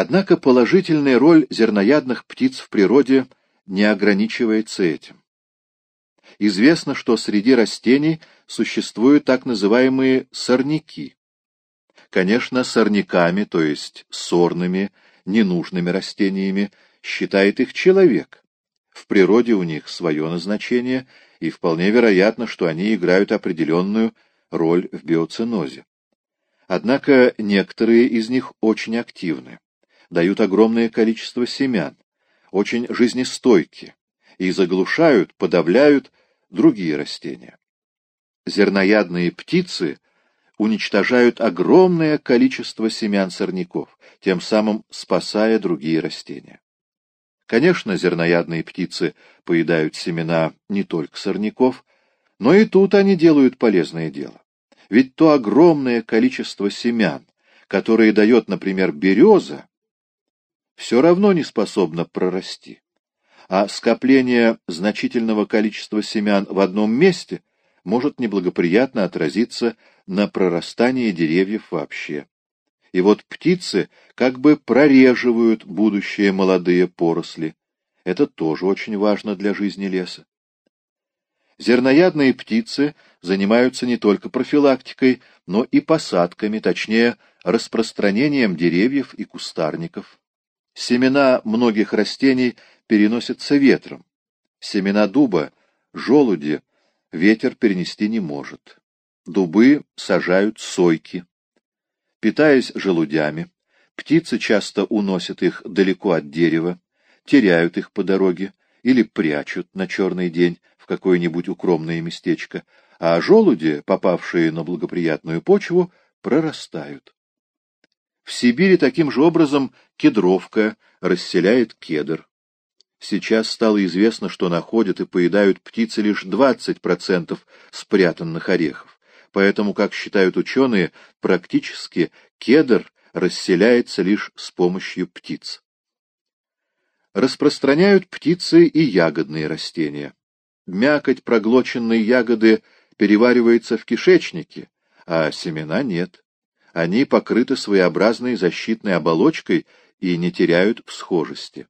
Однако положительная роль зерноядных птиц в природе не ограничивается этим. Известно, что среди растений существуют так называемые сорняки. Конечно, сорняками, то есть сорными, ненужными растениями, считает их человек. В природе у них свое назначение, и вполне вероятно, что они играют определенную роль в биоценозе. Однако некоторые из них очень активны, дают огромное количество семян, очень жизнестойки и заглушают, подавляют другие растения. Зерноядные птицы уничтожают огромное количество семян сорняков, тем самым спасая другие растения. Конечно, зерноядные птицы поедают семена не только сорняков, но и тут они делают полезное дело. Ведь то огромное количество семян, которые дает, например, береза, все равно не способно прорасти. А скопление значительного количества семян в одном месте может неблагоприятно отразиться на прорастании деревьев вообще. И вот птицы как бы прореживают будущие молодые поросли. Это тоже очень важно для жизни леса. Зерноядные птицы занимаются не только профилактикой, но и посадками, точнее, распространением деревьев и кустарников. Семена многих растений переносятся ветром. Семена дуба, желуди ветер перенести не может. Дубы сажают сойки. Питаясь желудями, птицы часто уносят их далеко от дерева, теряют их по дороге или прячут на черный день в какое-нибудь укромное местечко, а желуди, попавшие на благоприятную почву, прорастают. В Сибири таким же образом кедровка расселяет кедр. Сейчас стало известно, что находят и поедают птицы лишь 20% спрятанных орехов. Поэтому, как считают ученые, практически кедр расселяется лишь с помощью птиц. Распространяют птицы и ягодные растения. Мякоть проглоченной ягоды переваривается в кишечнике, а семена нет. Они покрыты своеобразной защитной оболочкой и не теряют всхожести.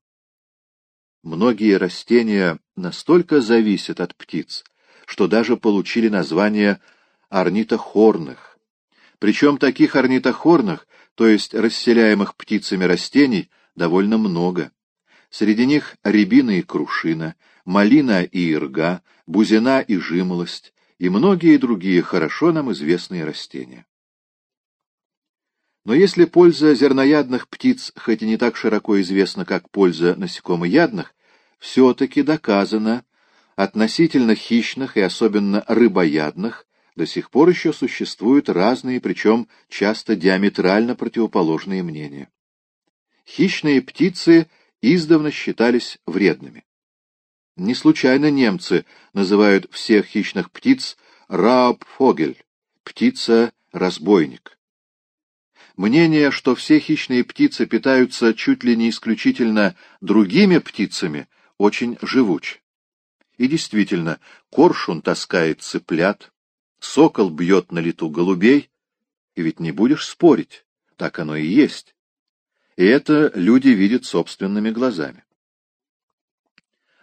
Многие растения настолько зависят от птиц, что даже получили название орнитохорных. Причем таких орнитохорных, то есть расселяемых птицами растений, довольно много. Среди них рябина и крушина, малина и ирга, бузина и жимолость и многие другие хорошо нам известные растения. Но если польза зерноядных птиц хоть и не так широко известна, как польза насекомоядных, все-таки доказано, относительно хищных и особенно рыбоядных до сих пор еще существуют разные, причем часто диаметрально противоположные мнения. Хищные птицы издавна считались вредными. Не случайно немцы называют всех хищных птиц «раубфогель» — птица-разбойник. Мнение, что все хищные птицы питаются чуть ли не исключительно другими птицами, очень живуч. И действительно, коршун таскает цыплят, сокол бьет на лету голубей, и ведь не будешь спорить, так оно и есть. И это люди видят собственными глазами.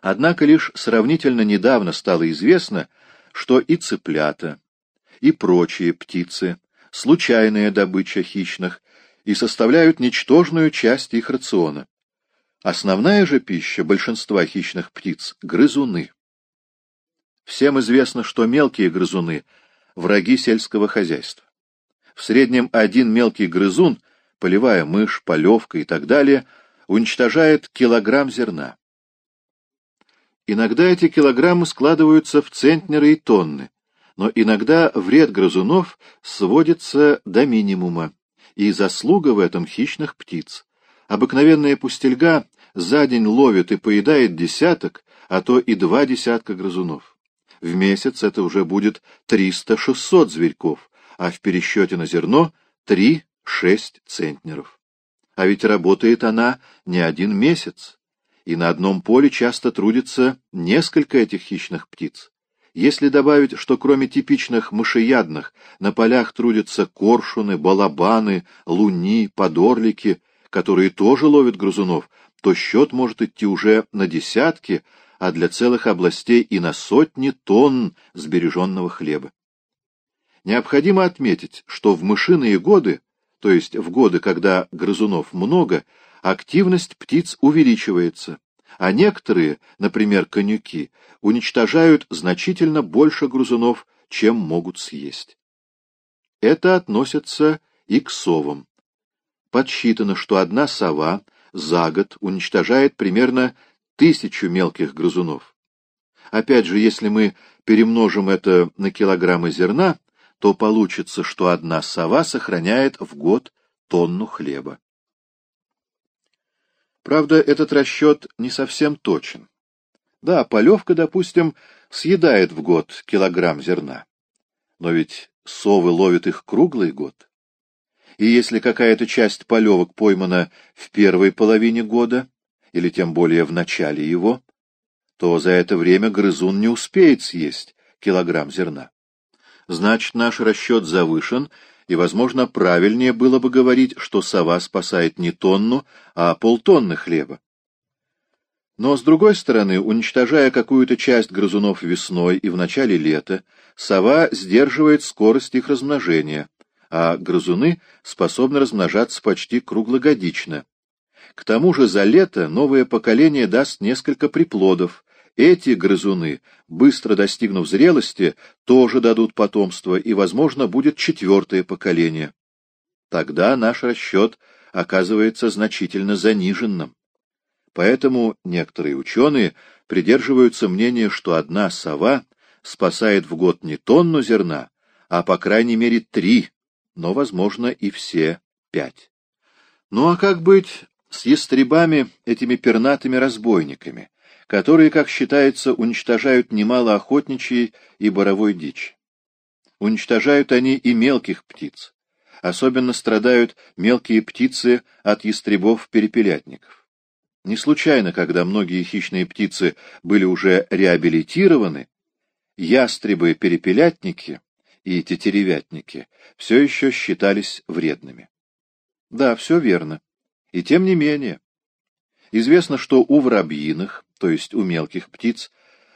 Однако лишь сравнительно недавно стало известно, что и цыплята, и прочие птицы случайная добыча хищных и составляют ничтожную часть их рациона. Основная же пища большинства хищных птиц — грызуны. Всем известно, что мелкие грызуны — враги сельского хозяйства. В среднем один мелкий грызун, полевая мышь, полевка и так далее, уничтожает килограмм зерна. Иногда эти килограммы складываются в центнеры и тонны, но иногда вред грызунов сводится до минимума, и заслуга в этом хищных птиц. Обыкновенная пустельга за день ловит и поедает десяток, а то и два десятка грызунов. В месяц это уже будет 300-600 зверьков, а в пересчете на зерно 3-6 центнеров. А ведь работает она не один месяц, и на одном поле часто трудится несколько этих хищных птиц. Если добавить, что кроме типичных мышеядных на полях трудятся коршуны, балабаны, луни, подорлики, которые тоже ловят грызунов, то счет может идти уже на десятки, а для целых областей и на сотни тонн сбереженного хлеба. Необходимо отметить, что в мышиные годы, то есть в годы, когда грызунов много, активность птиц увеличивается, а некоторые, например, конюки, уничтожают значительно больше грызунов, чем могут съесть. Это относится и к совам. Подсчитано, что одна сова за год уничтожает примерно тысячу мелких грызунов. Опять же, если мы перемножим это на килограммы зерна, то получится, что одна сова сохраняет в год тонну хлеба. Правда, этот расчет не совсем точен. Да, полевка, допустим, съедает в год килограмм зерна. Но ведь совы ловят их круглый год. И если какая-то часть полевок поймана в первой половине года, или тем более в начале его, то за это время грызун не успеет съесть килограмм зерна. Значит, наш расчет завышен, и, возможно, правильнее было бы говорить, что сова спасает не тонну, а полтонны хлеба. Но, с другой стороны, уничтожая какую-то часть грызунов весной и в начале лета, сова сдерживает скорость их размножения, а грызуны способны размножаться почти круглогодично. К тому же за лето новое поколение даст несколько приплодов, эти грызуны, быстро достигнув зрелости, тоже дадут потомство, и, возможно, будет четвертое поколение. Тогда наш расчет оказывается значительно заниженным. Поэтому некоторые ученые придерживаются мнения, что одна сова спасает в год не тонну зерна, а по крайней мере три, но, возможно, и все пять. Ну а как быть с ястребами, этими пернатыми разбойниками? Которые, как считается, уничтожают немало охотничьей и боровой дичи. Уничтожают они и мелких птиц. Особенно страдают мелкие птицы от ястребов-перепелятников. Не случайно, когда многие хищные птицы были уже реабилитированы, ястребы-перепелятники и тетеревятники все еще считались вредными. Да, все верно. И тем не менее. Известно, что у воробьиных, то есть у мелких птиц,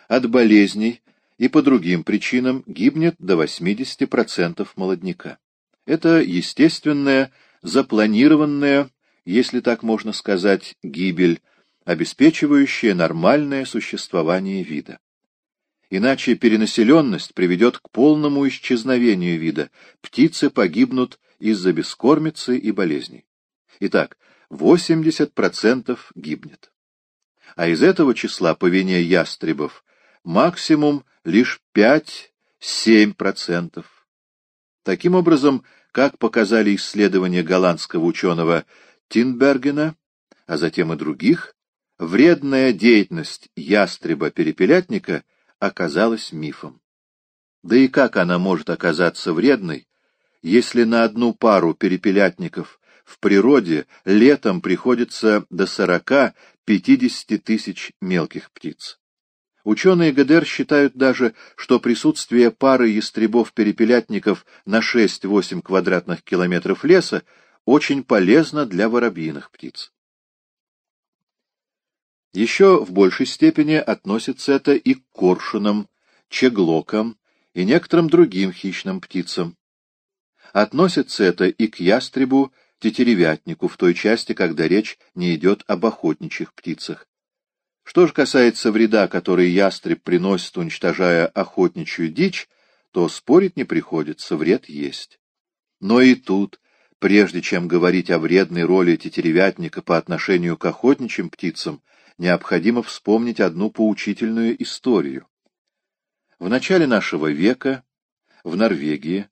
от болезней и по другим причинам гибнет до 80% молодняка. Это естественная, запланированная, если так можно сказать, гибель, обеспечивающая нормальное существование вида. Иначе перенаселенность приведет к полному исчезновению вида, птицы погибнут из-за бескормицы и болезней. Итак, 80% гибнет а из этого числа по вине ястребов максимум лишь 5-7%. Таким образом, как показали исследования голландского ученого Тинбергена, а затем и других, вредная деятельность ястреба-перепелятника оказалась мифом. Да и как она может оказаться вредной, если на одну пару перепелятников в природе летом приходится до 40 50 тысяч мелких птиц. Ученые ГДР считают даже, что присутствие пары ястребов-перепелятников на 6-8 квадратных километров леса очень полезно для воробьиных птиц. Еще в большей степени относится это и к коршунам, чеглокам и некоторым другим хищным птицам. Относится это и к ястребу тетеревятнику в той части, когда речь не идет об охотничьих птицах. Что же касается вреда, который ястреб приносит, уничтожая охотничью дичь, то спорить не приходится, вред есть. Но и тут, прежде чем говорить о вредной роли тетеревятника по отношению к охотничьим птицам, необходимо вспомнить одну поучительную историю. В начале нашего века в Норвегии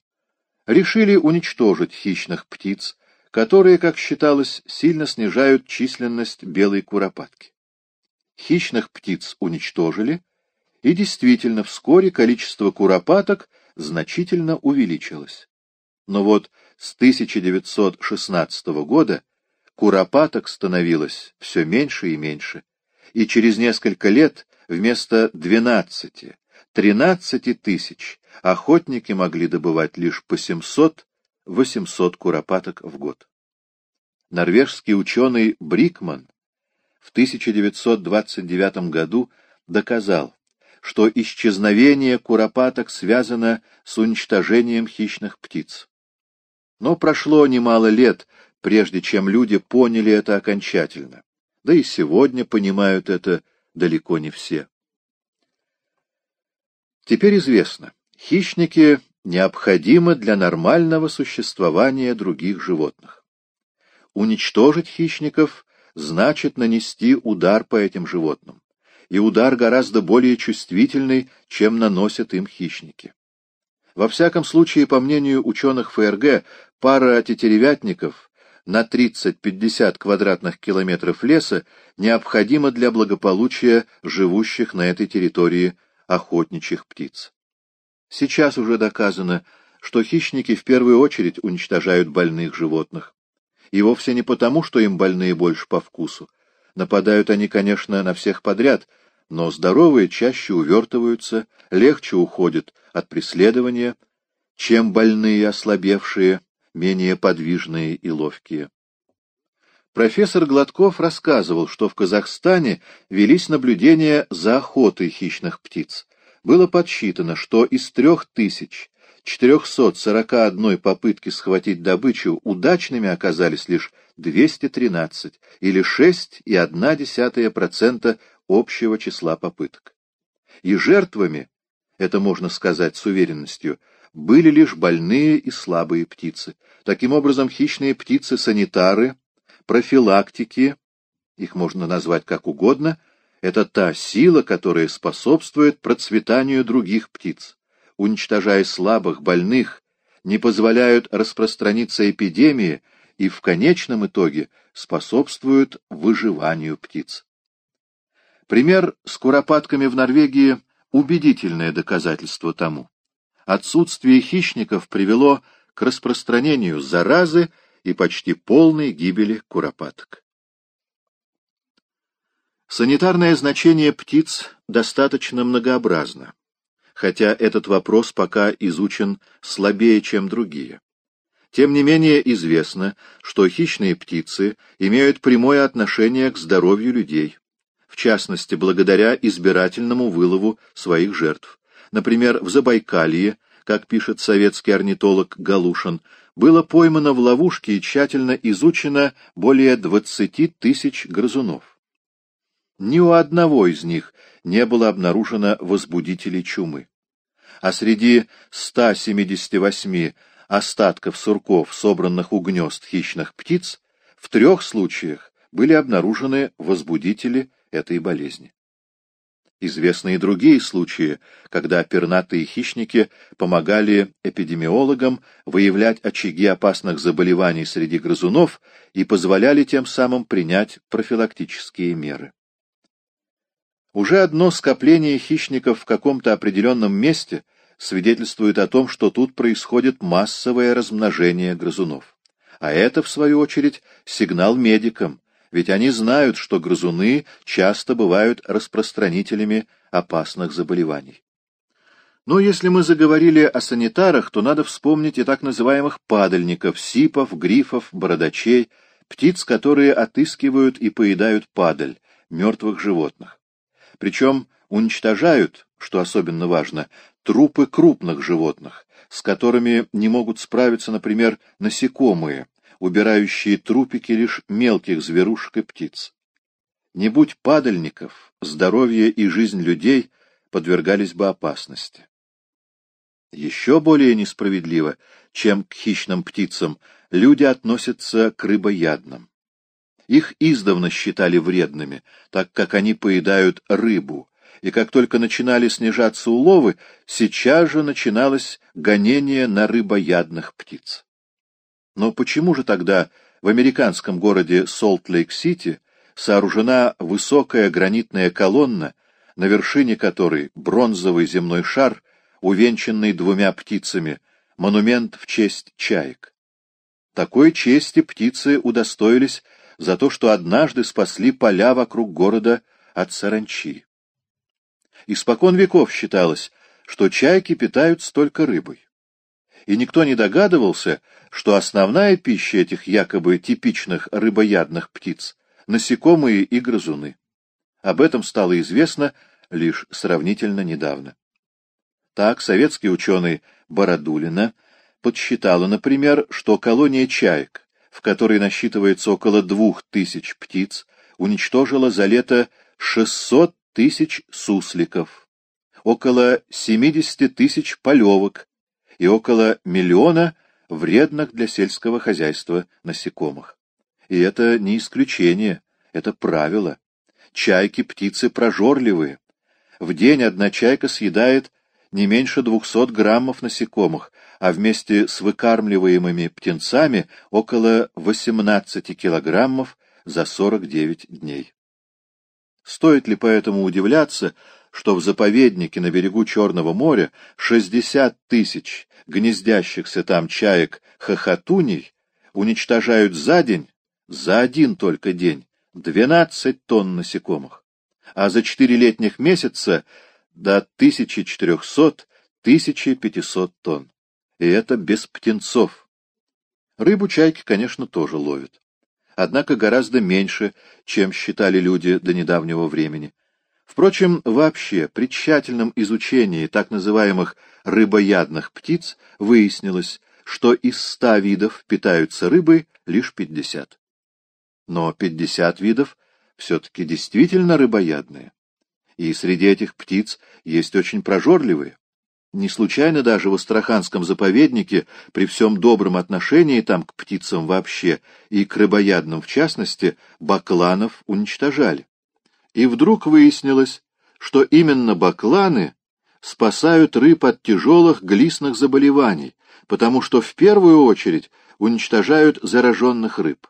решили уничтожить хищных птиц, которые, как считалось, сильно снижают численность белой куропатки. Хищных птиц уничтожили, и действительно вскоре количество куропаток значительно увеличилось. Но вот с 1916 года куропаток становилось все меньше и меньше, и через несколько лет вместо 12-13 тысяч охотники могли добывать лишь по 700 800 куропаток в год. норвежский ученый Брикман в 1929 году доказал, что исчезновение куропаток связано с уничтожением хищных птиц. Но прошло немало лет, прежде чем люди поняли это окончательно. Да и сегодня понимают это далеко не все. Теперь известно, хищники необходимы для нормального существования других животных. Уничтожить хищников значит нанести удар по этим животным, и удар гораздо более чувствительный, чем наносят им хищники. Во всяком случае, по мнению ученых ФРГ, пара тетеревятников на 30-50 квадратных километров леса необходима для благополучия живущих на этой территории охотничьих птиц. Сейчас уже доказано, что хищники в первую очередь уничтожают больных животных. И вовсе не потому, что им больные больше по вкусу. Нападают они, конечно, на всех подряд, но здоровые чаще увертываются, легче уходят от преследования, чем больные, ослабевшие, менее подвижные и ловкие. Профессор Гладков рассказывал, что в Казахстане велись наблюдения за охотой хищных птиц. Было подсчитано, что из трех тысяч 441 попытки схватить добычу удачными оказались лишь 213, или 6,1% общего числа попыток. И жертвами, это можно сказать с уверенностью, были лишь больные и слабые птицы. Таким образом, хищные птицы-санитары, профилактики, их можно назвать как угодно, это та сила, которая способствует процветанию других птиц, уничтожая слабых, больных, не позволяют распространиться эпидемии и в конечном итоге способствуют выживанию птиц. Пример с куропатками в Норвегии — убедительное доказательство тому. Отсутствие хищников привело к распространению заразы и почти полной гибели куропаток. Санитарное значение птиц достаточно многообразно, хотя этот вопрос пока изучен слабее, чем другие. Тем не менее известно, что хищные птицы имеют прямое отношение к здоровью людей, в частности, благодаря избирательному вылову своих жертв. Например, в Забайкалье, как пишет советский орнитолог Галушин, было поймано в ловушке и тщательно изучено более 20 тысяч грызунов. Ни у одного из них не было обнаружено возбудителей чумы. А среди 178 остатков сурков, собранных у гнезд хищных птиц, в трех случаях были обнаружены возбудители этой болезни. Известны и другие случаи, когда пернатые хищники помогали эпидемиологам выявлять очаги опасных заболеваний среди грызунов и позволяли тем самым принять профилактические меры. Уже одно скопление хищников в каком-то определенном месте свидетельствует о том, что тут происходит массовое размножение грызунов. А это, в свою очередь, сигнал медикам, ведь они знают, что грызуны часто бывают распространителями опасных заболеваний. Но если мы заговорили о санитарах, то надо вспомнить и так называемых падальников, сипов, грифов, бородачей, птиц, которые отыскивают и поедают падаль, мертвых животных причем уничтожают, что особенно важно, трупы крупных животных, с которыми не могут справиться, например, насекомые, убирающие трупики лишь мелких зверушек и птиц. Не будь падальников, здоровье и жизнь людей подвергались бы опасности. Еще более несправедливо, чем к хищным птицам, люди относятся к рыбоядным. Их издавна считали вредными, так как они поедают рыбу, и как только начинали снижаться уловы, сейчас же начиналось гонение на рыбоядных птиц. Но почему же тогда в американском городе Солт-Лейк-Сити сооружена высокая гранитная колонна, на вершине которой бронзовый земной шар, увенчанный двумя птицами, монумент в честь чаек? Такой чести птицы удостоились за то, что однажды спасли поля вокруг города от саранчи. Испокон веков считалось, что чайки питаются только рыбой. и никто не догадывался, что основная пища этих якобы типичных рыбоядных птиц — насекомые и грызуны. Об этом стало известно лишь сравнительно недавно. Так советский ученый Бородулина подсчитала, например, что колония чаек, в которой насчитывается около двух тысяч птиц, уничтожила за лето 600 тысяч сусликов, около 70 тысяч полевок и около миллиона вредных для сельского хозяйства насекомых. И это не исключение, это правило. Чайки — птицы прожорливые. В день одна чайка съедает не меньше 200 граммов насекомых, а вместе с выкармливаемыми птенцами около 18 килограммов за 49 дней. Стоит ли поэтому удивляться, что в заповеднике на берегу Черного моря 60 тысяч гнездящихся там чаек хохотуней уничтожают за день, за один только день, 12 тонн насекомых, а за четыре летних месяца до 1400-1500 тонн. И это без птенцов. Рыбу чайки, конечно, тоже ловят. Однако гораздо меньше, чем считали люди до недавнего времени. Впрочем, вообще, при тщательном изучении так называемых рыбоядных птиц выяснилось, что из ста видов питаются рыбой лишь пятьдесят. Но пятьдесят видов все-таки действительно рыбоядные. И среди этих птиц есть очень прожорливые. Не случайно даже в Астраханском заповеднике, при всем добром отношении там к птицам вообще и к рыбоядным в частности, бакланов уничтожали. И вдруг выяснилось, что именно бакланы спасают рыб от тяжелых глистных заболеваний, потому что в первую очередь уничтожают зараженных рыб.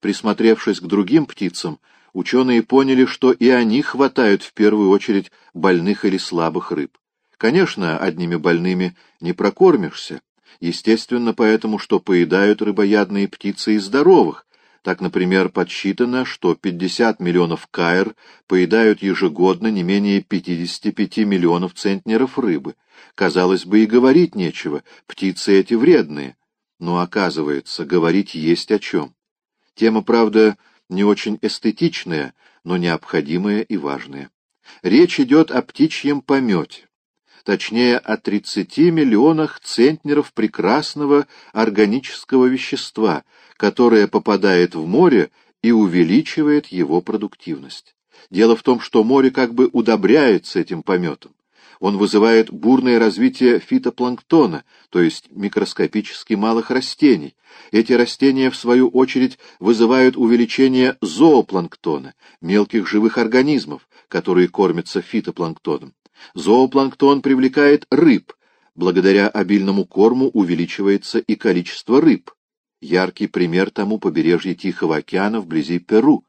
Присмотревшись к другим птицам, ученые поняли, что и они хватают в первую очередь больных или слабых рыб. Конечно, одними больными не прокормишься, естественно поэтому, что поедают рыбоядные птицы и здоровых, так, например, подсчитано, что 50 миллионов каэр поедают ежегодно не менее 55 миллионов центнеров рыбы. Казалось бы, и говорить нечего, птицы эти вредные. Но, оказывается, говорить есть о чем. Тема, правда, не очень эстетичная, но необходимая и важная. Речь идет о птичьем помете точнее о 30 миллионах центнеров прекрасного органического вещества, которое попадает в море и увеличивает его продуктивность. Дело в том, что море как бы удобряется этим пометом. Он вызывает бурное развитие фитопланктона, то есть микроскопически малых растений. Эти растения, в свою очередь, вызывают увеличение зоопланктона, мелких живых организмов, которые кормятся фитопланктоном. Зоопланктон привлекает рыб. Благодаря обильному корму увеличивается и количество рыб. Яркий пример тому побережье Тихого океана вблизи Перу.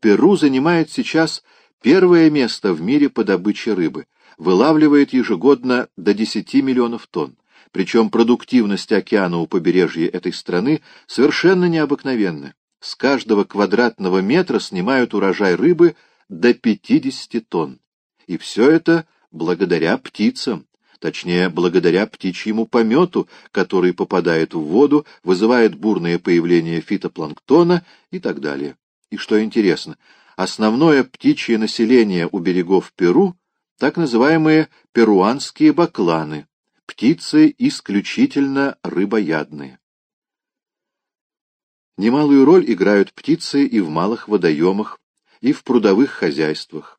Перу занимает сейчас первое место в мире по добыче рыбы, вылавливает ежегодно до 10 миллионов тонн. Причем продуктивность океана у побережья этой страны совершенно необыкновенна. С каждого квадратного метра снимают урожай рыбы до 50 тонн. И все это благодаря птицам, точнее, благодаря птичьему помету, который попадает в воду, вызывает бурное появление фитопланктона и так далее. И что интересно, основное птичье население у берегов Перу — так называемые перуанские бакланы, птицы исключительно рыбоядные. Немалую роль играют птицы и в малых водоемах, и в прудовых хозяйствах.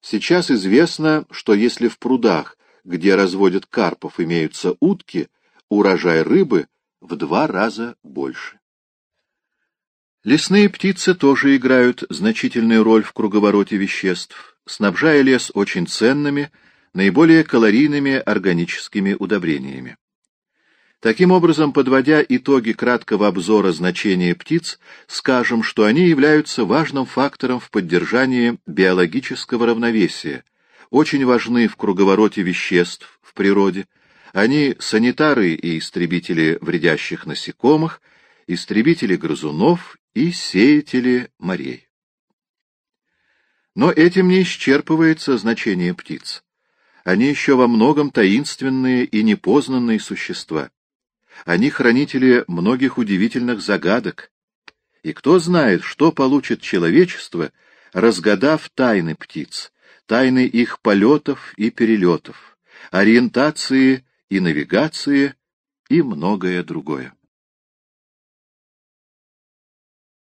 Сейчас известно, что если в прудах, где разводят карпов, имеются утки, урожай рыбы в два раза больше. Лесные птицы тоже играют значительную роль в круговороте веществ, снабжая лес очень ценными, наиболее калорийными органическими удобрениями. Таким образом, подводя итоги краткого обзора значения птиц, скажем, что они являются важным фактором в поддержании биологического равновесия, очень важны в круговороте веществ в природе, они санитары и истребители вредящих насекомых, истребители грызунов и сеятели морей. Но этим не исчерпывается значение птиц. Они еще во многом таинственные и непознанные существа. Они хранители многих удивительных загадок. И кто знает, что получит человечество, разгадав тайны птиц, тайны их полетов и перелетов, ориентации и навигации и многое другое.